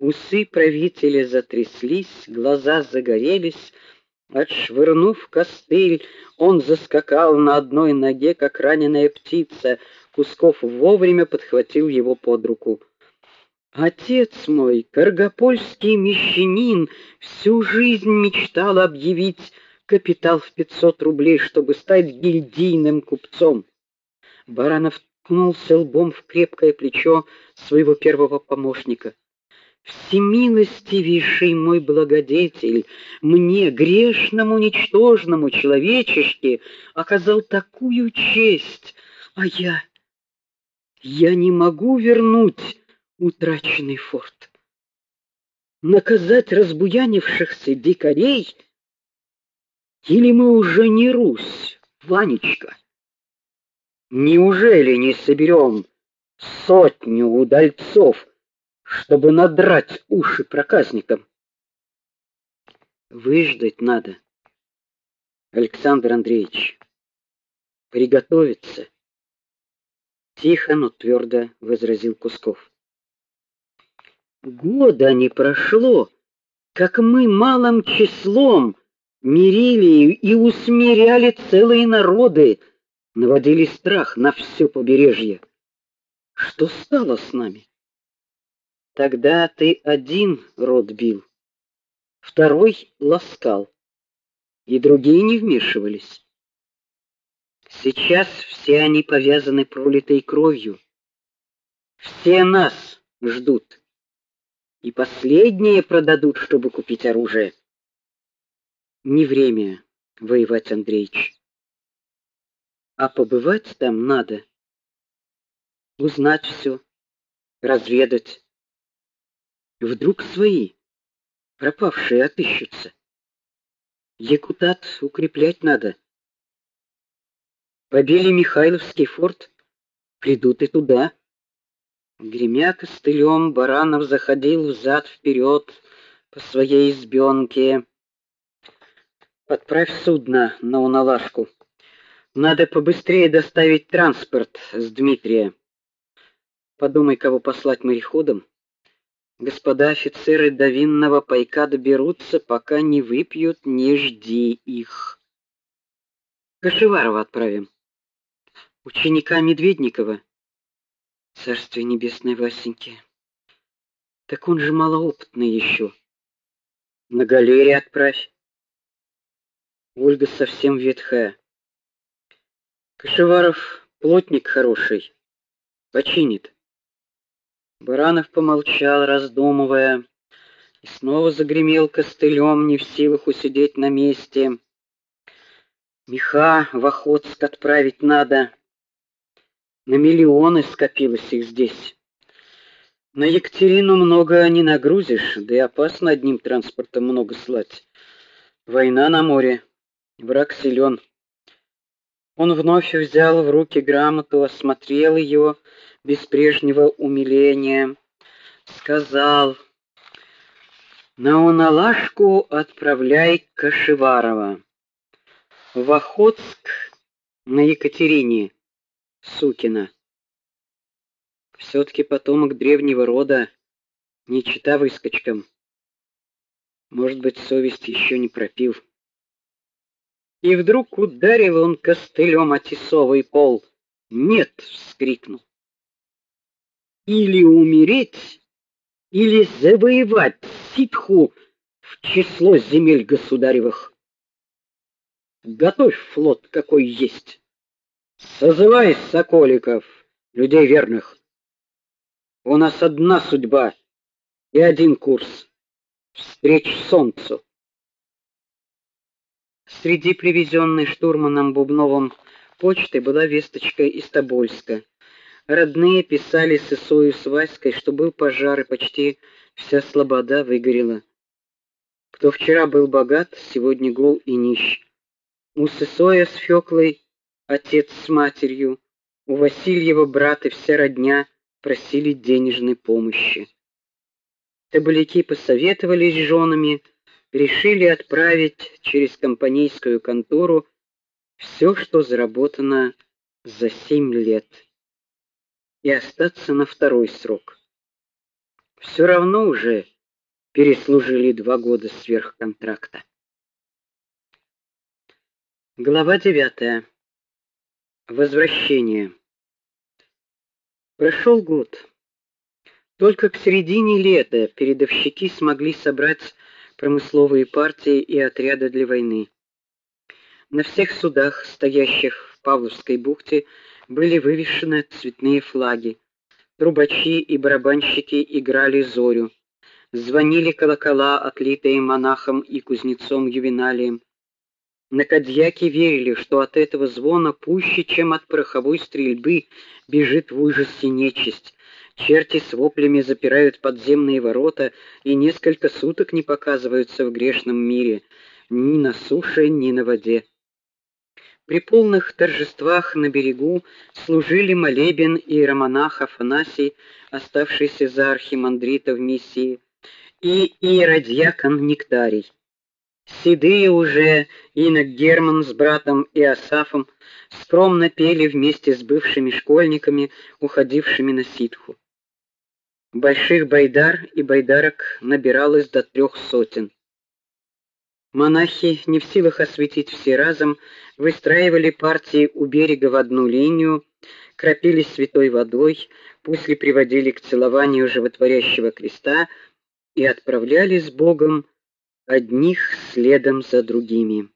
Усы правителя затряслись, глаза загорелись. Отшвырнув костыль, он заскакал на одной ноге, как раненая птица. Кусков вовремя подхватил его под руку. Отец мой, каргопольский мещанин, всю жизнь мечтал объявить капитал в 500 рублей, чтобы стать гильдийным купцом. Баранов ткнулся лбом в крепкое плечо своего первого помощника. Всемилостивейший мой благодетель, мне, грешному, ничтожному человечешке, оказал такую честь, а я я не могу вернуть утраченный форт. Наказать разбуянившихся дикарей или мы уже не Русь, Ванечка? Неужели не соберем сотню удальцов? Чтобы надрать уши проказникам. Выждать надо. Александр Андреевич, приготовиться. Тихо, но твердо возразил Кусков. Года не прошло, как мы малым числом мирили и усмиряли целые народы, наводили страх на все побережье. Что стало с нами? Тогда ты один род бил, второй ласкал, и другие не вмешивались. Сейчас все они повязаны пролитой кровью. Все нас ждут. И последние продадут, чтобы купить оружие. Не время воевать, Андреич. А побывать там надо. Узнать все, разведать. Вдруг свои, пропавшие, отыщутся. Якутат укреплять надо. Побили Михайловский форт, придут и туда. Гремя костылем, Баранов заходил взад вперед по своей избенке. Подправь судно на Уналашку. Надо побыстрее доставить транспорт с Дмитрия. Подумай, кого послать мореходом. Господа офицеры до винного пайка доберутся, пока не выпьют, не жди их. Кашеварова отправим. Ученика Медведникова. Царствие небесное Васеньке. Так он же малоопытный еще. На галере отправь. Ольга совсем ветхая. Кашеваров плотник хороший. Починит. Баранов помолчал, раздумывая, и снова загремел костылем, не в силах усидеть на месте. Меха в Охотск отправить надо. На миллионы скопилось их здесь. На Екатерину много не нагрузишь, да и опасно одним транспортом много слать. Война на море, враг силен. Он вновь взял в руки грамоту, осмотрел ее без прежнего умиления, сказал: "На Уналашку отправляй Кашеварова. В Охотск на Екатерине Сукина. все таки потомок древнего рода, не чита выскочкам. Может быть, совесть еще не пропил. И вдруг ударил он костылем о тесовый пол. "Нет!" вскрикнул или умереть, или завоевать ситху в число земель государевых. Готовь флот, какой есть. Созывай соколиков, людей верных. У нас одна судьба и один курс встреч солнцу. Среди привезенной штурманом Бубновым почты была весточка из Тобольска. Родные писали с Исою с Васькой, что был пожар и почти вся слобода выгорела. Кто вчера был богат, сегодня гол и нищ. У Сысоя с Фёклой отец с матерью, у Васильева брат и вся родня просили денежной помощи. Табаляки посоветовались с женами, решили отправить через компанейскую контору все, что заработано за семь лет и остаться на второй срок. Все равно уже переслужили два года сверх контракта. Глава девятая. Возвращение. Прошел год. Только к середине лета передовщики смогли собрать промысловые партии и отряды для войны. На всех судах, стоящих в Павловской бухте, были вывешены цветные флаги. Трубачи и барабанщики играли зорю. Звонили колокола, отлитые монахом и кузнецом Ювеналием. На Кадьяке верили, что от этого звона пуще, чем от пороховой стрельбы, бежит в ужасе нечисть. Черти с воплями запирают подземные ворота и несколько суток не показываются в грешном мире, ни на суше, ни на воде. При полных торжествах на берегу служили молебен иеромонах Афанасий, оставшийся за архимандрита в миссии, и иеродьякон Нектарий. Седые уже инок Герман с братом Иосафом скромно пели вместе с бывшими школьниками, уходившими на ситху. Больших байдар и байдарок набиралось до трех сотен. Монахи, не в силах осветить все разом, выстраивали партии у берега в одну линию, кропили святой водой, после приводили к целованию животворящего креста и отправлялись с Богом одних следом за другими.